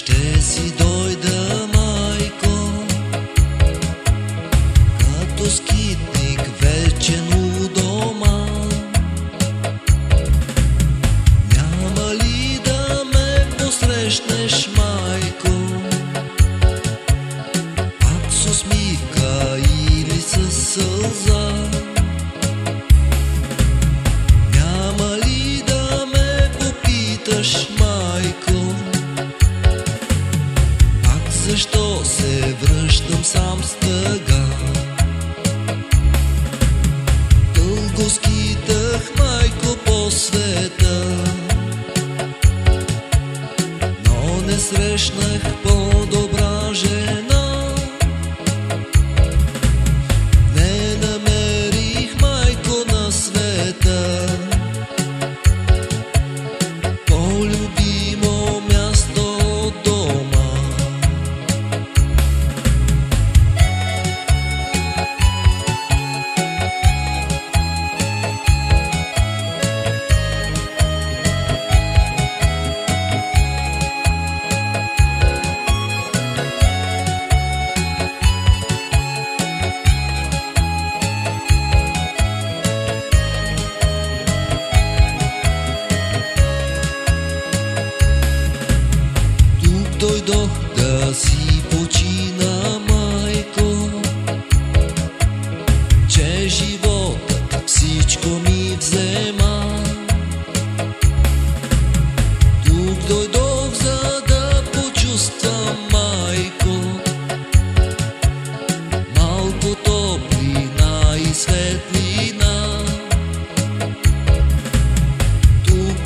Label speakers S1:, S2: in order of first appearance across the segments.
S1: Ще си дойда, майко, като скитник вечен у дома. Няма ли да ме посрещнеш, майко, пак с усмивка или с сълза? Защо се връщам сам с тъга? Дълго скитах, майко, по света, но не срещнах по-добра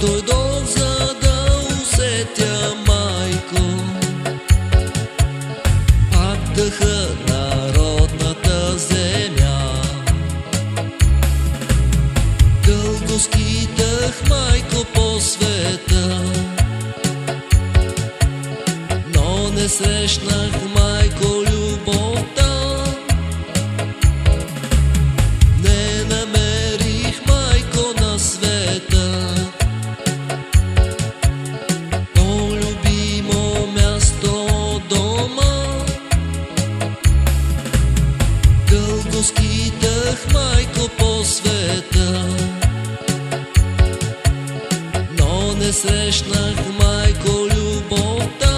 S1: дойдох за да усетя, майко, пак дъха земя. Дълго скитах, майко, по но не срещнах, майко, любовта. Изпитах майко по света, но не срещнах майко любовта.